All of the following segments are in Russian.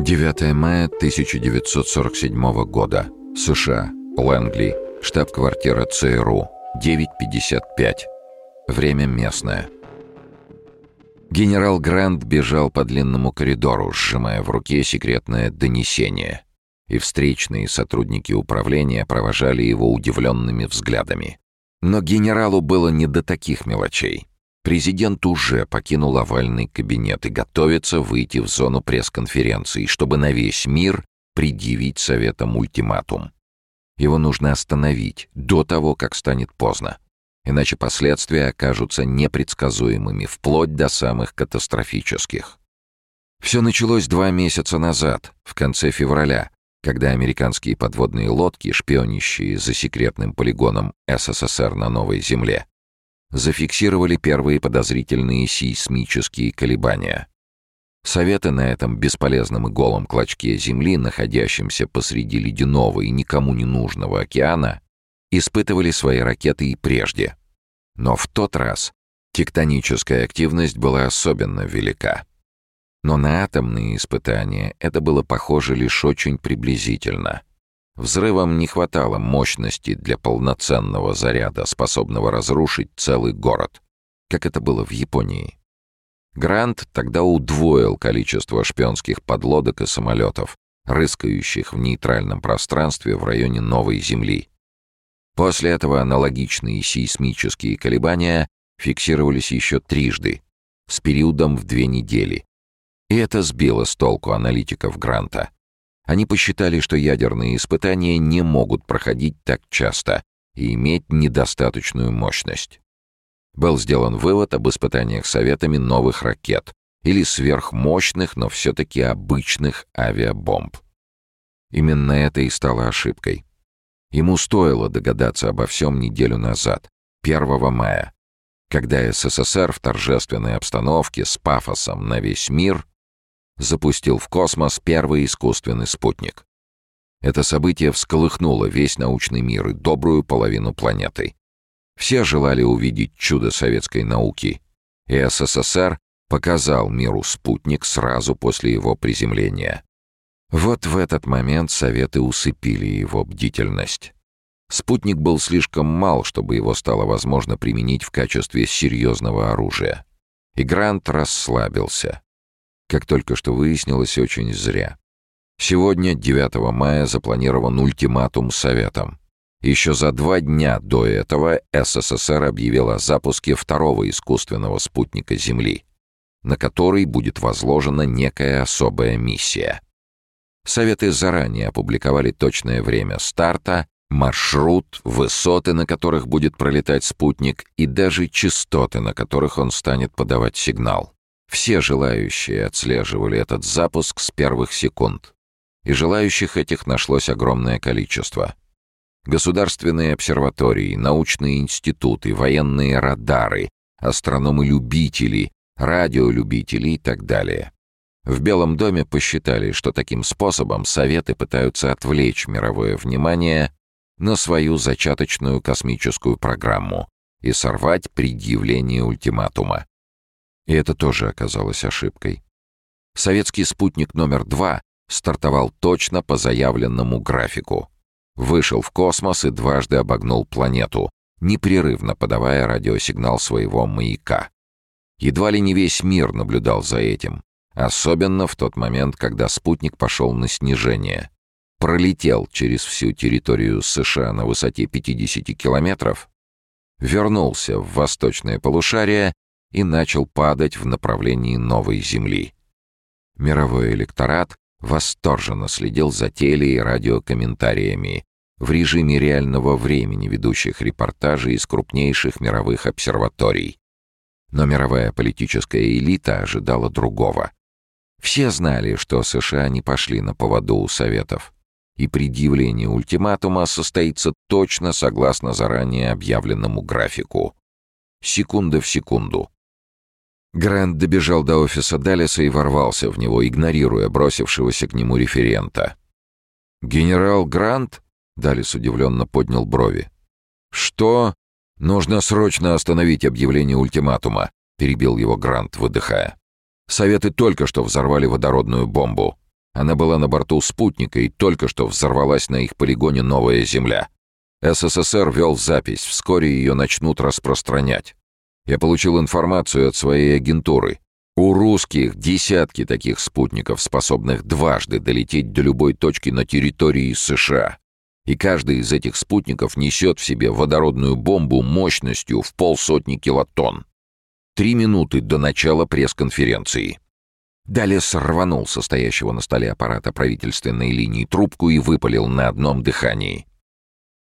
9 мая 1947 года. США. Лэнгли. Штаб-квартира ЦРУ. 9.55. Время местное. Генерал Грант бежал по длинному коридору, сжимая в руке секретное донесение. И встречные сотрудники управления провожали его удивленными взглядами. Но генералу было не до таких мелочей. Президент уже покинул овальный кабинет и готовится выйти в зону пресс-конференции, чтобы на весь мир предъявить Советам ультиматум. Его нужно остановить до того, как станет поздно. Иначе последствия окажутся непредсказуемыми, вплоть до самых катастрофических. Все началось два месяца назад, в конце февраля, когда американские подводные лодки, шпионящие за секретным полигоном СССР на Новой Земле, зафиксировали первые подозрительные сейсмические колебания. Советы на этом бесполезном и голом клочке земли, находящемся посреди ледяного и никому не нужного океана, испытывали свои ракеты и прежде. Но в тот раз тектоническая активность была особенно велика. Но на атомные испытания это было похоже лишь очень приблизительно — Взрывам не хватало мощности для полноценного заряда, способного разрушить целый город, как это было в Японии. Грант тогда удвоил количество шпионских подлодок и самолетов, рыскающих в нейтральном пространстве в районе Новой Земли. После этого аналогичные сейсмические колебания фиксировались еще трижды, с периодом в две недели. И это сбило с толку аналитиков Гранта. Они посчитали, что ядерные испытания не могут проходить так часто и иметь недостаточную мощность. Был сделан вывод об испытаниях Советами новых ракет или сверхмощных, но все-таки обычных авиабомб. Именно это и стало ошибкой. Ему стоило догадаться обо всем неделю назад, 1 мая, когда СССР в торжественной обстановке с пафосом на весь мир запустил в космос первый искусственный спутник. Это событие всколыхнуло весь научный мир и добрую половину планеты. Все желали увидеть чудо советской науки, и СССР показал миру спутник сразу после его приземления. Вот в этот момент Советы усыпили его бдительность. Спутник был слишком мал, чтобы его стало возможно применить в качестве серьезного оружия. И Грант расслабился. Как только что выяснилось, очень зря. Сегодня, 9 мая, запланирован ультиматум Советам. Еще за два дня до этого СССР объявил о запуске второго искусственного спутника Земли, на который будет возложена некая особая миссия. Советы заранее опубликовали точное время старта, маршрут, высоты, на которых будет пролетать спутник, и даже частоты, на которых он станет подавать сигнал. Все желающие отслеживали этот запуск с первых секунд. И желающих этих нашлось огромное количество. Государственные обсерватории, научные институты, военные радары, астрономы-любители, радиолюбители и так далее. В Белом доме посчитали, что таким способом Советы пытаются отвлечь мировое внимание на свою зачаточную космическую программу и сорвать предъявление ультиматума. И это тоже оказалось ошибкой. Советский спутник номер два стартовал точно по заявленному графику. Вышел в космос и дважды обогнул планету, непрерывно подавая радиосигнал своего маяка. Едва ли не весь мир наблюдал за этим, особенно в тот момент, когда спутник пошел на снижение. Пролетел через всю территорию США на высоте 50 километров, вернулся в восточное полушарие и начал падать в направлении новой Земли. Мировой электорат восторженно следил за теле- и радиокомментариями в режиме реального времени ведущих репортажей из крупнейших мировых обсерваторий. Но мировая политическая элита ожидала другого. Все знали, что США не пошли на поводу у Советов, и предъявление ультиматума состоится точно согласно заранее объявленному графику. Секунда в секунду. Грант добежал до офиса Даллеса и ворвался в него, игнорируя бросившегося к нему референта. «Генерал Грант?» — Даллес удивленно поднял брови. «Что? Нужно срочно остановить объявление ультиматума», — перебил его Грант, выдыхая. «Советы только что взорвали водородную бомбу. Она была на борту спутника и только что взорвалась на их полигоне «Новая Земля». СССР вел запись, вскоре ее начнут распространять. Я получил информацию от своей агентуры. У русских десятки таких спутников, способных дважды долететь до любой точки на территории США. И каждый из этих спутников несет в себе водородную бомбу мощностью в полсотни килотонн. Три минуты до начала пресс-конференции. Далес рванул состоящего на столе аппарата правительственной линии трубку и выпалил на одном дыхании.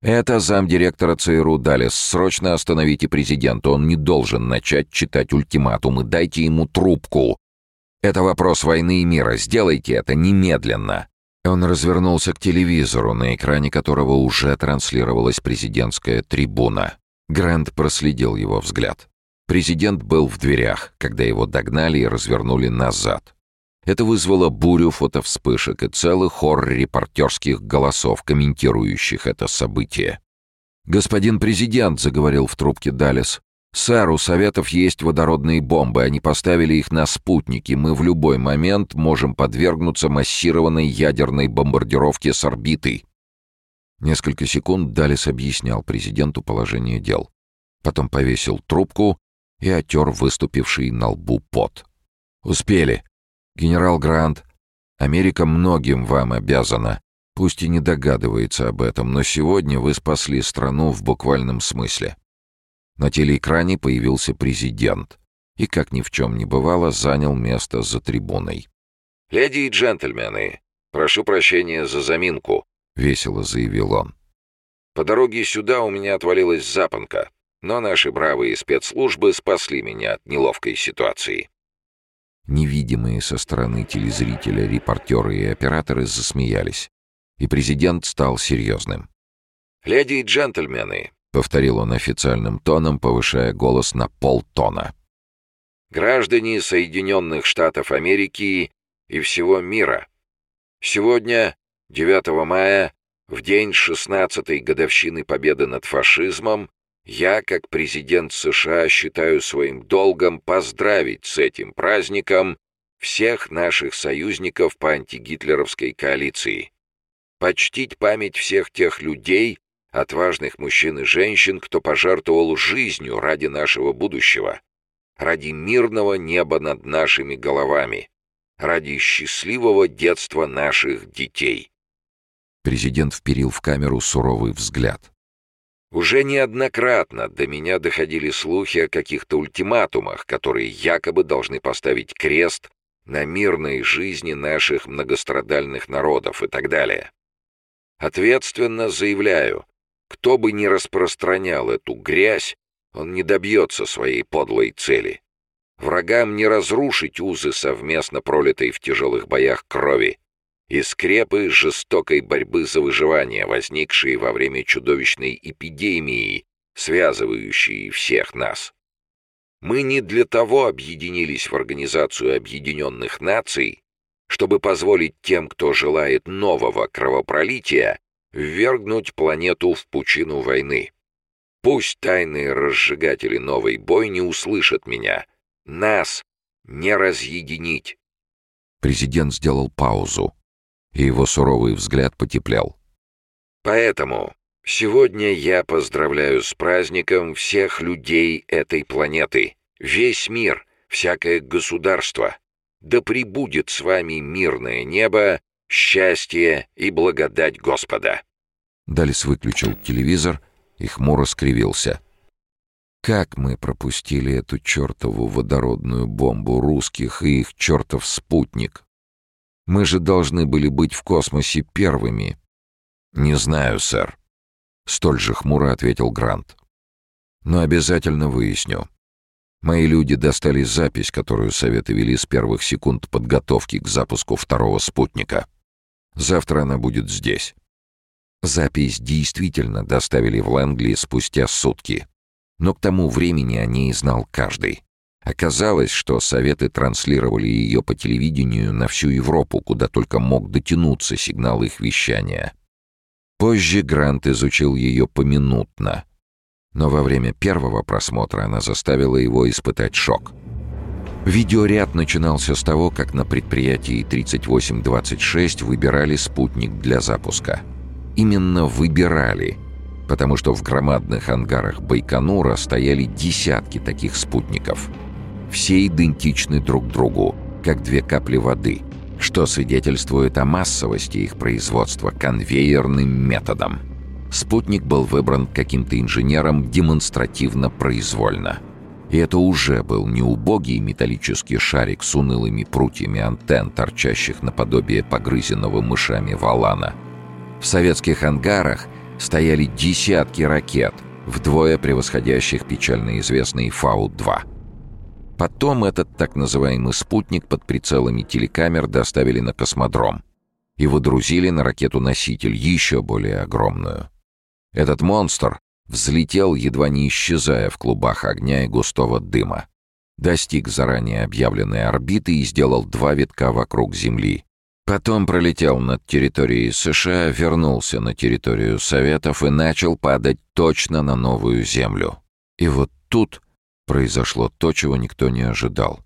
«Это замдиректора ЦРУ Далес. Срочно остановите президента. Он не должен начать читать ультиматумы. Дайте ему трубку. Это вопрос войны и мира. Сделайте это немедленно». Он развернулся к телевизору, на экране которого уже транслировалась президентская трибуна. Грант проследил его взгляд. Президент был в дверях, когда его догнали и развернули назад. Это вызвало бурю фотовспышек и целый хор репортерских голосов, комментирующих это событие. «Господин президент», — заговорил в трубке Далес, — «сэр, у Советов есть водородные бомбы, они поставили их на спутники, мы в любой момент можем подвергнуться массированной ядерной бомбардировке с орбитой». Несколько секунд Далес объяснял президенту положение дел. Потом повесил трубку и отер выступивший на лбу пот. «Успели. Генерал Грант, Америка многим вам обязана. Пусть и не догадывается об этом, но сегодня вы спасли страну в буквальном смысле». На телеэкране появился президент и, как ни в чем не бывало, занял место за трибуной. «Леди и джентльмены, прошу прощения за заминку», — весело заявил он. «По дороге сюда у меня отвалилась запонка но наши бравые спецслужбы спасли меня от неловкой ситуации. Невидимые со стороны телезрителя репортеры и операторы засмеялись, и президент стал серьезным. «Леди и джентльмены», — повторил он официальным тоном, повышая голос на полтона. «Граждане Соединенных Штатов Америки и всего мира, сегодня, 9 мая, в день 16-й годовщины победы над фашизмом, я, как президент США, считаю своим долгом поздравить с этим праздником всех наших союзников по антигитлеровской коалиции. Почтить память всех тех людей, отважных мужчин и женщин, кто пожертвовал жизнью ради нашего будущего, ради мирного неба над нашими головами, ради счастливого детства наших детей. Президент вперил в камеру суровый взгляд. Уже неоднократно до меня доходили слухи о каких-то ультиматумах, которые якобы должны поставить крест на мирной жизни наших многострадальных народов и так далее. Ответственно заявляю, кто бы ни распространял эту грязь, он не добьется своей подлой цели. Врагам не разрушить узы совместно пролитой в тяжелых боях крови и скрепы жестокой борьбы за выживание, возникшие во время чудовищной эпидемии, связывающей всех нас. Мы не для того объединились в Организацию Объединенных Наций, чтобы позволить тем, кто желает нового кровопролития, ввергнуть планету в пучину войны. Пусть тайные разжигатели новой бойни услышат меня. Нас не разъединить. Президент сделал паузу, и его суровый взгляд потеплял. «Поэтому сегодня я поздравляю с праздником всех людей этой планеты, весь мир, всякое государство. Да пребудет с вами мирное небо, счастье и благодать Господа». Далис выключил телевизор и хмуро скривился. Как мы пропустили эту чертову водородную бомбу русских и их чертов спутник? Мы же должны были быть в космосе первыми». «Не знаю, сэр», — столь же хмуро ответил Грант. «Но обязательно выясню. Мои люди достали запись, которую Советы вели с первых секунд подготовки к запуску второго спутника. Завтра она будет здесь». Запись действительно доставили в Лэнгли спустя сутки. Но к тому времени о ней знал каждый. Оказалось, что Советы транслировали ее по телевидению на всю Европу, куда только мог дотянуться сигнал их вещания. Позже Грант изучил ее поминутно. Но во время первого просмотра она заставила его испытать шок. Видеоряд начинался с того, как на предприятии 3826 выбирали спутник для запуска. Именно выбирали, потому что в громадных ангарах Байконура стояли десятки таких спутников. Все идентичны друг другу, как две капли воды, что свидетельствует о массовости их производства конвейерным методом. Спутник был выбран каким-то инженером демонстративно-произвольно – и это уже был не убогий металлический шарик с унылыми прутьями антенн, торчащих наподобие погрызенного мышами валана. В советских ангарах стояли десятки ракет, вдвое превосходящих печально известный Фау-2. Потом этот так называемый спутник под прицелами телекамер доставили на космодром и выдрузили на ракету-носитель, еще более огромную. Этот монстр Взлетел, едва не исчезая в клубах огня и густого дыма. Достиг заранее объявленной орбиты и сделал два витка вокруг Земли. Потом пролетел над территорией США, вернулся на территорию Советов и начал падать точно на новую Землю. И вот тут произошло то, чего никто не ожидал.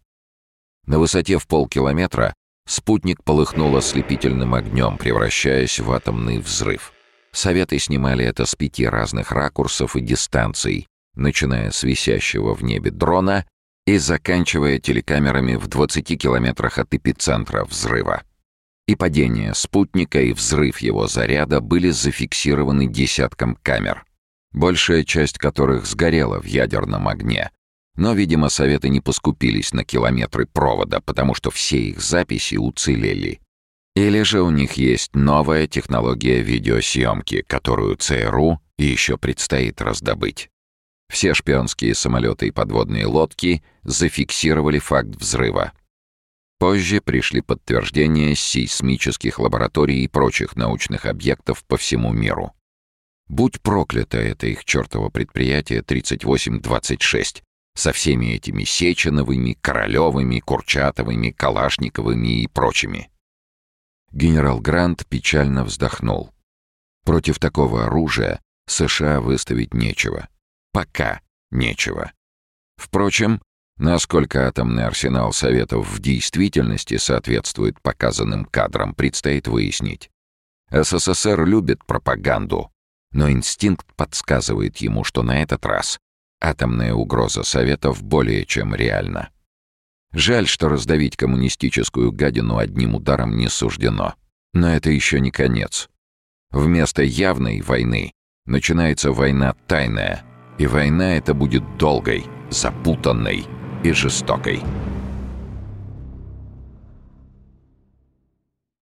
На высоте в полкилометра спутник полыхнул ослепительным огнем, превращаясь в атомный взрыв. Советы снимали это с пяти разных ракурсов и дистанций, начиная с висящего в небе дрона и заканчивая телекамерами в 20 километрах от эпицентра взрыва. И падение спутника, и взрыв его заряда были зафиксированы десятком камер, большая часть которых сгорела в ядерном огне. Но, видимо, Советы не поскупились на километры провода, потому что все их записи уцелели. Или же у них есть новая технология видеосъемки, которую ЦРУ еще предстоит раздобыть. Все шпионские самолеты и подводные лодки зафиксировали факт взрыва. Позже пришли подтверждения сейсмических лабораторий и прочих научных объектов по всему миру. Будь проклято это их чертово предприятие 3826 со всеми этими Сеченовыми, Королевыми, Курчатовыми, Калашниковыми и прочими. Генерал Грант печально вздохнул. Против такого оружия США выставить нечего. Пока нечего. Впрочем, насколько атомный арсенал Советов в действительности соответствует показанным кадрам, предстоит выяснить. СССР любит пропаганду, но инстинкт подсказывает ему, что на этот раз атомная угроза Советов более чем реальна. Жаль, что раздавить коммунистическую гадину одним ударом не суждено. Но это еще не конец. Вместо явной войны начинается война тайная. И война эта будет долгой, запутанной и жестокой.